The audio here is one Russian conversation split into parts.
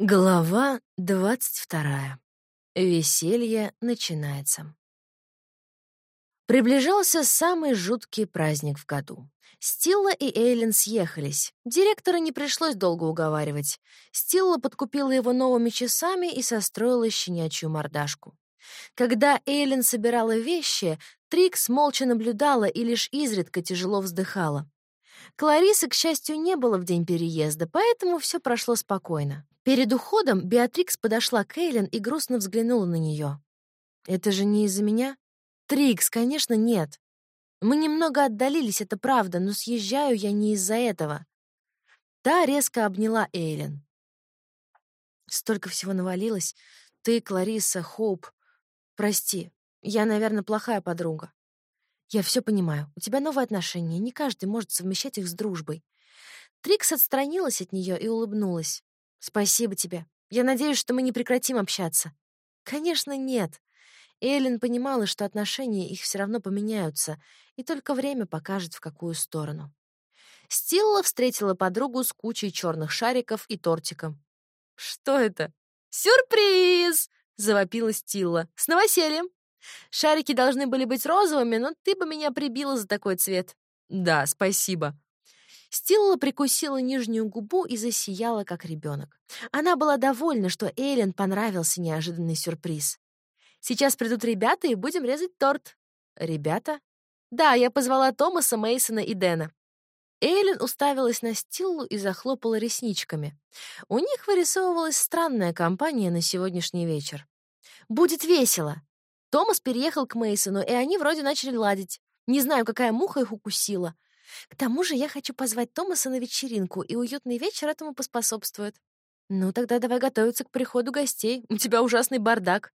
Глава двадцать вторая. Веселье начинается. Приближался самый жуткий праздник в году. Стилла и Эйлин съехались. Директора не пришлось долго уговаривать. Стилла подкупила его новыми часами и состроила щенячью мордашку. Когда Эйлин собирала вещи, Трикс молча наблюдала и лишь изредка тяжело вздыхала. Кларисы, к счастью, не было в день переезда, поэтому все прошло спокойно. Перед уходом Беатрикс подошла к Эйлин и грустно взглянула на нее. «Это же не из-за меня?» «Трикс, конечно, нет. Мы немного отдалились, это правда, но съезжаю я не из-за этого». Та резко обняла Эйлин. Столько всего навалилось. Ты, Клариса, Хоуп. Прости, я, наверное, плохая подруга. Я все понимаю. У тебя новые отношения, не каждый может совмещать их с дружбой. Трикс отстранилась от нее и улыбнулась. Спасибо тебе. Я надеюсь, что мы не прекратим общаться. Конечно, нет. Эллен понимала, что отношения их все равно поменяются, и только время покажет, в какую сторону. Стилла встретила подругу с кучей черных шариков и тортиком. «Что это?» «Сюрприз!» — завопила Стилла. «С новосельем!» «Шарики должны были быть розовыми, но ты бы меня прибила за такой цвет». «Да, спасибо», Стилла прикусила нижнюю губу и засияла, как ребенок. Она была довольна, что Эйлен понравился неожиданный сюрприз. «Сейчас придут ребята, и будем резать торт». «Ребята?» «Да, я позвала Томаса, Мейсона и Дэна». Эйлен уставилась на Стиллу и захлопала ресничками. У них вырисовывалась странная компания на сегодняшний вечер. «Будет весело!» Томас переехал к Мейсону, и они вроде начали ладить. Не знаю, какая муха их укусила. К тому же я хочу позвать Томаса на вечеринку, и уютный вечер этому поспособствует. Ну, тогда давай готовиться к приходу гостей. У тебя ужасный бардак.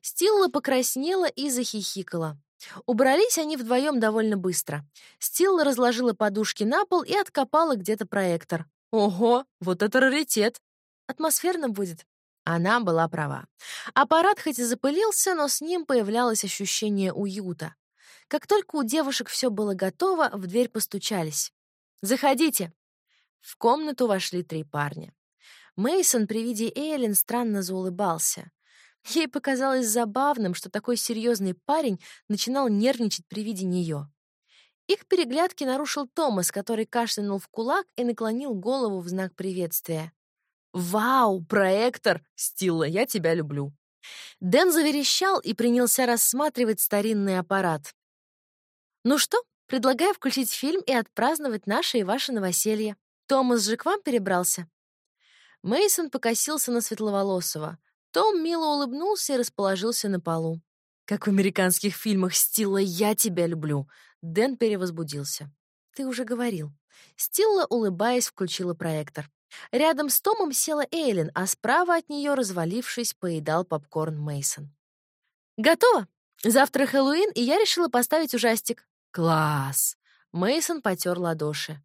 Стилла покраснела и захихикала. Убрались они вдвоем довольно быстро. Стилла разложила подушки на пол и откопала где-то проектор. Ого, вот это раритет. Атмосферно будет. Она была права. Аппарат хоть и запылился, но с ним появлялось ощущение уюта. Как только у девушек все было готово, в дверь постучались. «Заходите!» В комнату вошли три парня. Мейсон при виде Эйлин странно заулыбался. Ей показалось забавным, что такой серьезный парень начинал нервничать при виде нее. Их переглядки нарушил Томас, который кашлянул в кулак и наклонил голову в знак приветствия. «Вау, проектор! Стилла, я тебя люблю!» Дэн заверещал и принялся рассматривать старинный аппарат. Ну что, предлагаю включить фильм и отпраздновать наше и ваше новоселье. Томас же к вам перебрался. Мейсон покосился на Светловолосого. Том мило улыбнулся и расположился на полу. Как в американских фильмах Стилла «Я тебя люблю». Дэн перевозбудился. Ты уже говорил. Стилла, улыбаясь, включила проектор. Рядом с Томом села Эйлин, а справа от нее, развалившись, поедал попкорн Мейсон. Готово. Завтра Хэллоуин, и я решила поставить ужастик. Класс! Мейсон потер ладоши.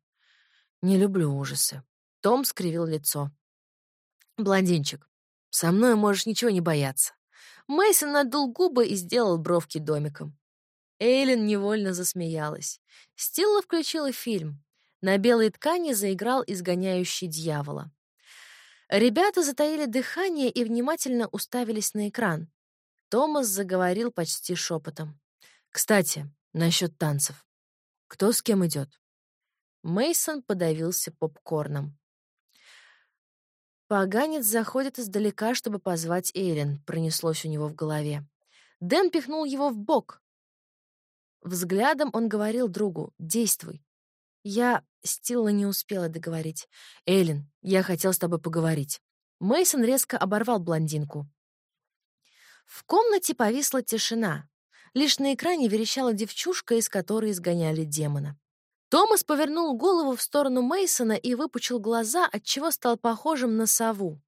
Не люблю ужасы. Том скривил лицо. Блондинчик, со мной можешь ничего не бояться. Мейсон надул губы и сделал бровки домиком. Эйлин невольно засмеялась. Стилла включила фильм. На белой ткани заиграл изгоняющий дьявола. Ребята затаили дыхание и внимательно уставились на экран. Томас заговорил почти шепотом. «Кстати, Насчет танцев. Кто с кем идет? Мейсон подавился попкорном. Поганец заходит издалека, чтобы позвать Эйлин, пронеслось у него в голове. Дэн пихнул его в бок. Взглядом он говорил другу: "Действуй". Я Стилла не успела договорить. "Эйлин, я хотел с тобой поговорить". Мейсон резко оборвал блондинку. В комнате повисла тишина. Лишь на экране верещала девчушка, из которой изгоняли демона. Томас повернул голову в сторону Мейсона и выпучил глаза, отчего стал похожим на сову.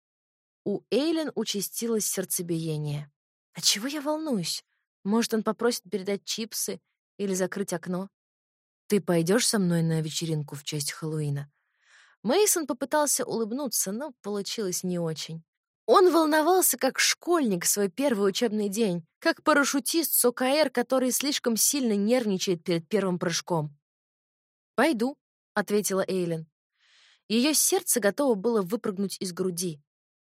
У Эйлен участилось сердцебиение. А чего я волнуюсь? Может, он попросит передать чипсы или закрыть окно? Ты пойдешь со мной на вечеринку в честь Хэллоуина? Мейсон попытался улыбнуться, но получилось не очень. Он волновался как школьник свой первый учебный день, как парашютист с ОКР, который слишком сильно нервничает перед первым прыжком. «Пойду», — ответила Эйлин. Ее сердце готово было выпрыгнуть из груди.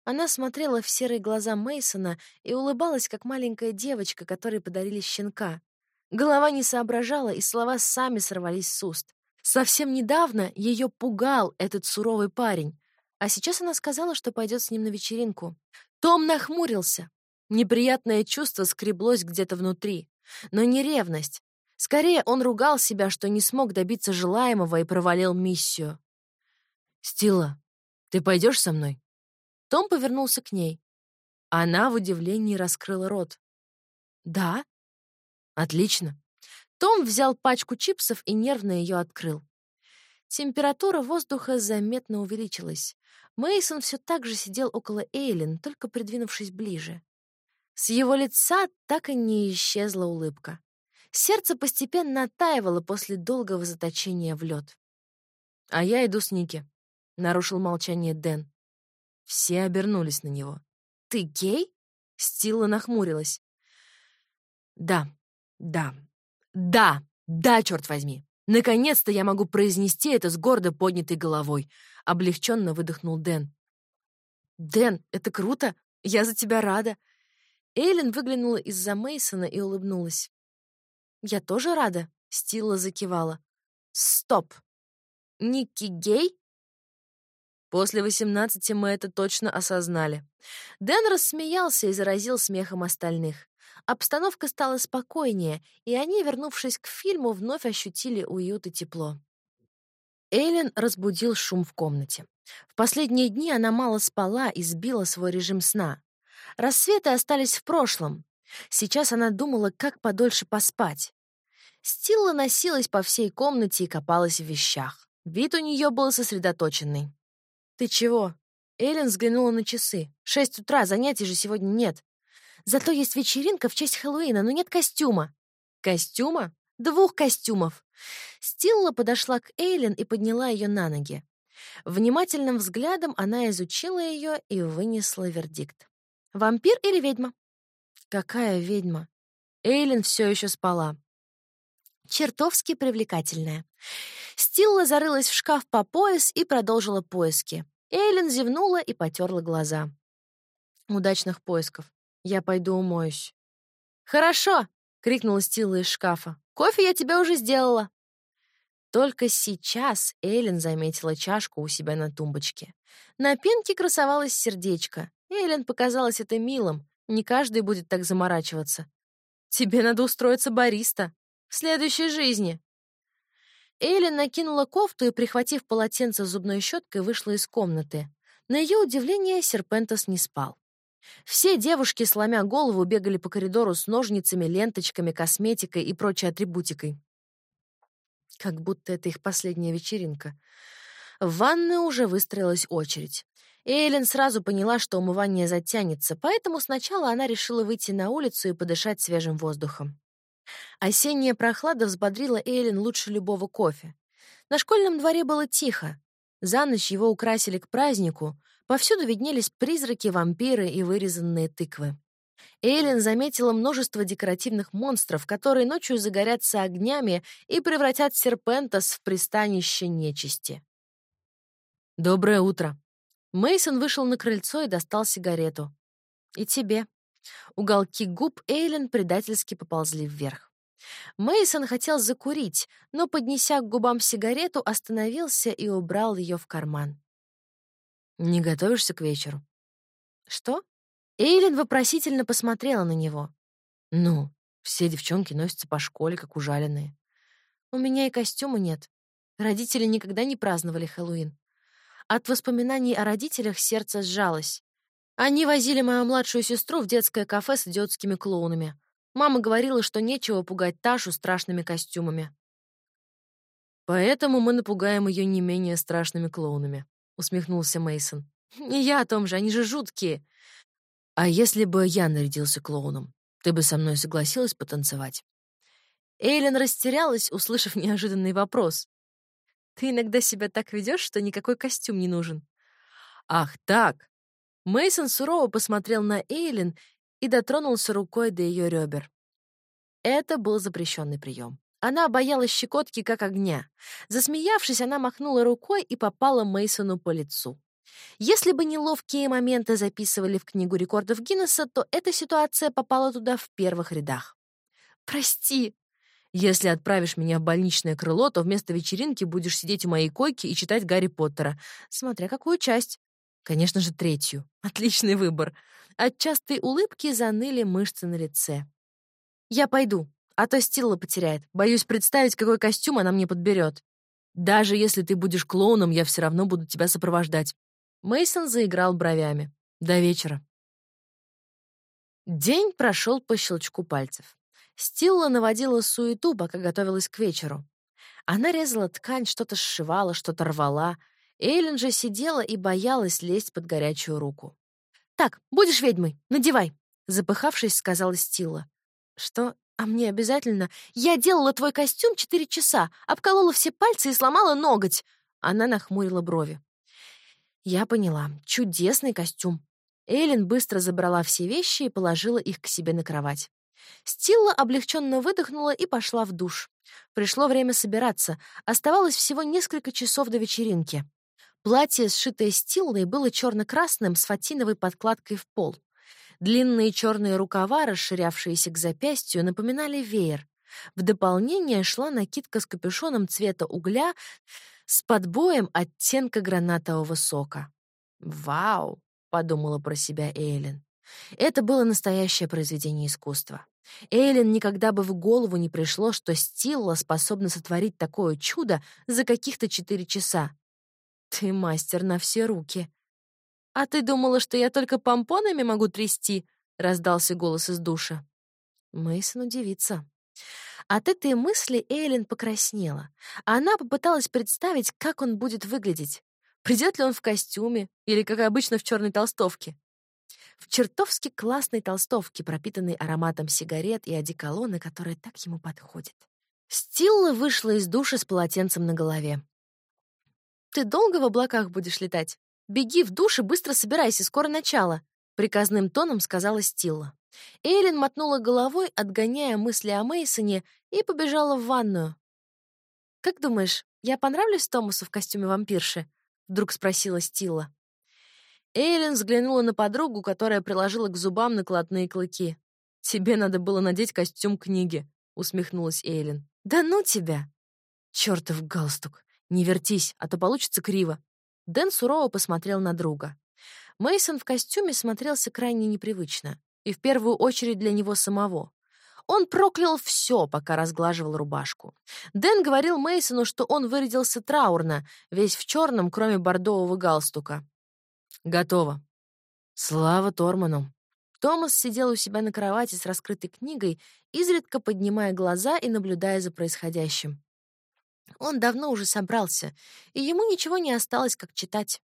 Она смотрела в серые глаза Мейсона и улыбалась, как маленькая девочка, которой подарили щенка. Голова не соображала, и слова сами сорвались с уст. Совсем недавно ее пугал этот суровый парень, а сейчас она сказала, что пойдет с ним на вечеринку. Том нахмурился. Неприятное чувство скреблось где-то внутри, но не ревность. Скорее, он ругал себя, что не смог добиться желаемого и провалил миссию. «Стила, ты пойдешь со мной?» Том повернулся к ней. Она в удивлении раскрыла рот. «Да?» «Отлично». Том взял пачку чипсов и нервно ее открыл. Температура воздуха заметно увеличилась. Мейсон все так же сидел около Эйлин, только придвинувшись ближе. С его лица так и не исчезла улыбка. Сердце постепенно оттаивало после долгого заточения в лед. «А я иду с Ники», — нарушил молчание Дэн. Все обернулись на него. «Ты гей?» — Стилла нахмурилась. «Да, да, да, да, черт возьми! Наконец-то я могу произнести это с гордо поднятой головой!» — облегченно выдохнул Дэн. «Дэн, это круто! Я за тебя рада!» Эйлин выглянула из-за Мейсона и улыбнулась. «Я тоже рада», — Стилла закивала. «Стоп! Никки гей?» После восемнадцати мы это точно осознали. Дэн рассмеялся и заразил смехом остальных. Обстановка стала спокойнее, и они, вернувшись к фильму, вновь ощутили уют и тепло. Эйлин разбудил шум в комнате. В последние дни она мало спала и сбила свой режим сна. Рассветы остались в прошлом. Сейчас она думала, как подольше поспать. Стилла носилась по всей комнате и копалась в вещах. Вид у нее был сосредоточенный. «Ты чего?» Эллен взглянула на часы. «Шесть утра, занятий же сегодня нет. Зато есть вечеринка в честь Хэллоуина, но нет костюма». «Костюма? Двух костюмов!» Стилла подошла к Эйлен и подняла ее на ноги. Внимательным взглядом она изучила ее и вынесла вердикт. «Вампир или ведьма?» «Какая ведьма?» Эйлин все еще спала. Чертовски привлекательная. Стилла зарылась в шкаф по пояс и продолжила поиски. Эйлин зевнула и потерла глаза. «Удачных поисков. Я пойду умоюсь». «Хорошо!» — крикнула Стилла из шкафа. «Кофе я тебе уже сделала». Только сейчас Эйлин заметила чашку у себя на тумбочке. На пенке красовалось сердечко. Эйлин показалось это милым. Не каждый будет так заморачиваться. «Тебе надо устроиться бариста. В следующей жизни», Эйлин накинула кофту и, прихватив полотенце с зубной щеткой, вышла из комнаты. На ее удивление Серпентос не спал. Все девушки, сломя голову, бегали по коридору с ножницами, ленточками, косметикой и прочей атрибутикой. Как будто это их последняя вечеринка. В ванную уже выстроилась очередь. Эйлин сразу поняла, что умывание затянется, поэтому сначала она решила выйти на улицу и подышать свежим воздухом. Осенняя прохлада взбодрила Эйлин лучше любого кофе. На школьном дворе было тихо. За ночь его украсили к празднику. Повсюду виднелись призраки, вампиры и вырезанные тыквы. Эйлин заметила множество декоративных монстров, которые ночью загорятся огнями и превратят серпентас в пристанище нечисти. «Доброе утро!» Мейсон вышел на крыльцо и достал сигарету. «И тебе». Уголки губ Эйлин предательски поползли вверх. Мейсон хотел закурить, но, поднеся к губам сигарету, остановился и убрал ее в карман. «Не готовишься к вечеру?» «Что?» Эйлин вопросительно посмотрела на него. «Ну, все девчонки носятся по школе, как ужаленные. У меня и костюма нет. Родители никогда не праздновали Хэллоуин. От воспоминаний о родителях сердце сжалось. Они возили мою младшую сестру в детское кафе с идиотскими клоунами. Мама говорила, что нечего пугать Ташу страшными костюмами. Поэтому мы напугаем ее не менее страшными клоунами, усмехнулся Мейсон. Не я о том же, они же жуткие. А если бы я нарядился клоуном, ты бы со мной согласилась потанцевать? Эйлен растерялась, услышав неожиданный вопрос. Ты иногда себя так ведешь, что никакой костюм не нужен. Ах, так. Мейсон сурово посмотрел на Эйлин и дотронулся рукой до ее ребер. Это был запрещенный прием. Она боялась щекотки, как огня. Засмеявшись, она махнула рукой и попала Мейсону по лицу. Если бы неловкие моменты записывали в книгу рекордов Гиннесса, то эта ситуация попала туда в первых рядах. «Прости», если отправишь меня в больничное крыло, то вместо вечеринки будешь сидеть у моей койки и читать Гарри Поттера. Смотря какую часть. Конечно же, третью. Отличный выбор. От частой улыбки заныли мышцы на лице. Я пойду, а то Стилла потеряет. Боюсь представить, какой костюм она мне подберет. Даже если ты будешь клоуном, я все равно буду тебя сопровождать. Мейсон заиграл бровями. До вечера. День прошел по щелчку пальцев. Стилла наводила суету, пока готовилась к вечеру. Она резала ткань, что-то сшивала, что-то рвала. Эйлин же сидела и боялась лезть под горячую руку. «Так, будешь ведьмой, надевай», — запыхавшись, сказала Стилла. «Что? А мне обязательно? Я делала твой костюм четыре часа, обколола все пальцы и сломала ноготь». Она нахмурила брови. «Я поняла. Чудесный костюм». Эйлин быстро забрала все вещи и положила их к себе на кровать. Стилла облегченно выдохнула и пошла в душ. Пришло время собираться. Оставалось всего несколько часов до вечеринки. Платье, сшитое Стиллой, было черно-красным с фатиновой подкладкой в пол. Длинные черные рукава, расширявшиеся к запястью, напоминали веер. В дополнение шла накидка с капюшоном цвета угля с подбоем оттенка гранатового сока. «Вау!» — подумала про себя Эйлин. Это было настоящее произведение искусства. Эйлин никогда бы в голову не пришло, что Стилла способна сотворить такое чудо за каких-то четыре часа. «Ты мастер на все руки». «А ты думала, что я только помпонами могу трясти?» — раздался голос из душа. Мейсон удивится. От этой мысли Эйлин покраснела. Она попыталась представить, как он будет выглядеть. Придет ли он в костюме или, как обычно, в черной толстовке в чертовски классной толстовке, пропитанной ароматом сигарет и одеколона, которая так ему подходит. Стилла вышла из душа с полотенцем на голове. «Ты долго в облаках будешь летать? Беги в душ и быстро собирайся, скоро начало», — приказным тоном сказала Стилла. Эйлин мотнула головой, отгоняя мысли о Мейсоне, и побежала в ванную. «Как думаешь, я понравлюсь Томасу в костюме вампирши?» — вдруг спросила Стилла. Эйлин взглянула на подругу, которая приложила к зубам накладные клыки. «Тебе надо было надеть костюм книги», — усмехнулась Эйлин. «Да ну тебя!» «Чёртов галстук! Не вертись, а то получится криво». Дэн сурово посмотрел на друга. Мейсон в костюме смотрелся крайне непривычно, и в первую очередь для него самого. Он проклял все, пока разглаживал рубашку. Дэн говорил Мейсону, что он вырядился траурно, весь в черном, кроме бордового галстука. Готово. Слава Торману. Томас сидел у себя на кровати с раскрытой книгой, изредка поднимая глаза и наблюдая за происходящим. Он давно уже собрался, и ему ничего не осталось, как читать.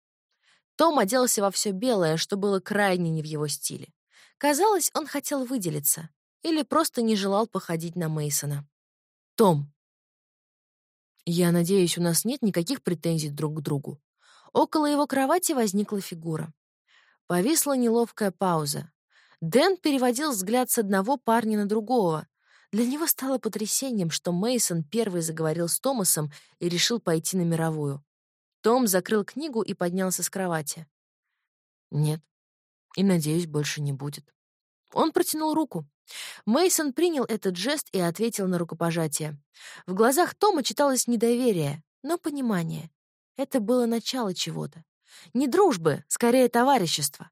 Том оделся во все белое, что было крайне не в его стиле. Казалось, он хотел выделиться или просто не желал походить на Мейсона. Том. Я надеюсь, у нас нет никаких претензий друг к другу. Около его кровати возникла фигура. Повисла неловкая пауза. Дэн переводил взгляд с одного парня на другого. Для него стало потрясением, что Мейсон первый заговорил с Томасом и решил пойти на мировую. Том закрыл книгу и поднялся с кровати. Нет. И надеюсь, больше не будет. Он протянул руку. Мейсон принял этот жест и ответил на рукопожатие. В глазах Тома читалось недоверие, но понимание. Это было начало чего-то. Не дружбы, скорее товарищества.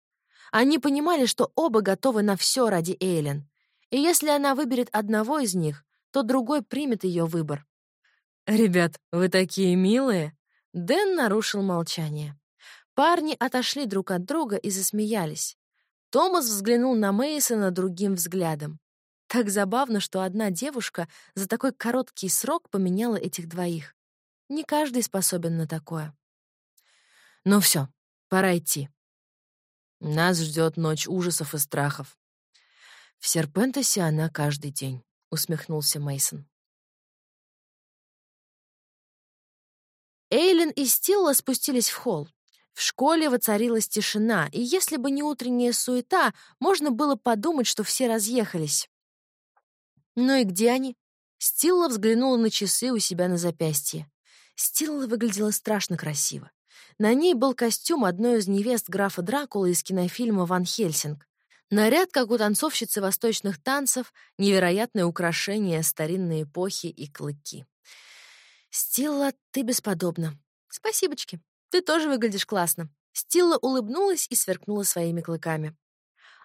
Они понимали, что оба готовы на все ради Эйлен. И если она выберет одного из них, то другой примет ее выбор. «Ребят, вы такие милые!» Дэн нарушил молчание. Парни отошли друг от друга и засмеялись. Томас взглянул на Мейсона другим взглядом. Так забавно, что одна девушка за такой короткий срок поменяла этих двоих. Не каждый способен на такое. Ну все, пора идти. Нас ждет ночь ужасов и страхов. В Серпентосе она каждый день, усмехнулся Мейсон. Эйлин и Стилла спустились в холл. В школе воцарилась тишина, и если бы не утренняя суета, можно было подумать, что все разъехались. Ну и где они? Стилла взглянула на часы у себя на запястье. Стилла выглядела страшно красиво. На ней был костюм одной из невест графа Дракулы из кинофильма «Ван Хельсинг». Наряд, как у танцовщицы восточных танцев, невероятное украшение старинной эпохи и клыки. «Стилла, ты бесподобна. Спасибочки. Ты тоже выглядишь классно». Стилла улыбнулась и сверкнула своими клыками.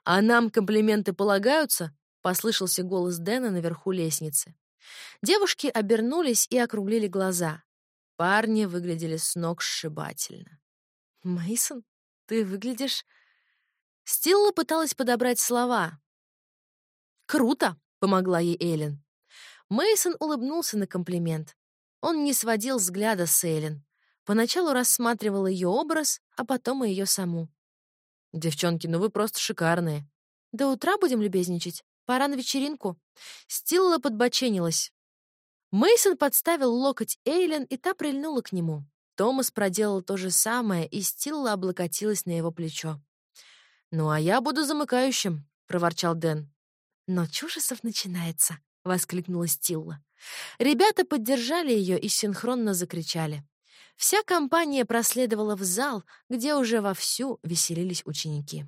«А нам комплименты полагаются?» — послышался голос Дэна наверху лестницы. Девушки обернулись и округлили глаза. Парни выглядели с ног сшибательно. Мейсон, ты выглядишь...» Стилла пыталась подобрать слова. «Круто!» — помогла ей Эллен. Мейсон улыбнулся на комплимент. Он не сводил взгляда с Эллен. Поначалу рассматривал ее образ, а потом и ее саму. «Девчонки, ну вы просто шикарные». «До утра будем любезничать? Пора на вечеринку». Стилла подбоченилась. Мейсон подставил локоть Эйлен, и та прильнула к нему. Томас проделал то же самое, и Стилла облокотилась на его плечо. «Ну, а я буду замыкающим», — проворчал Дэн. «Но Чужесов начинается», — воскликнула Стилла. Ребята поддержали ее и синхронно закричали. Вся компания проследовала в зал, где уже вовсю веселились ученики.